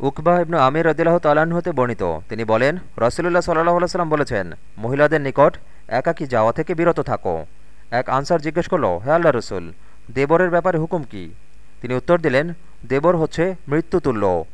উকবাহ ইবনু আমির রদিল্লাহ তাল্লাহ্ন হতে বর্ণিত। তিনি বলেন রসুল্লাহ সাল্লাহ সাল্লাম বলেছেন, মহিলাদের নিকট একাকী যাওয়া থেকে বিরত থাকো। এক আনসার জিজ্ঞেস করল, হে আল্লাহ রসুল, দেবরের ব্যাপারে হুকুম কি? তিনি উত্তর দিলেন, দেবর হচ্ছে মৃত্যুতুল্য।